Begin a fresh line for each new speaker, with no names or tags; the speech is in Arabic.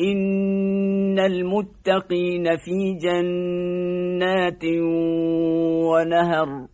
إن المتقين في جنات ونهر.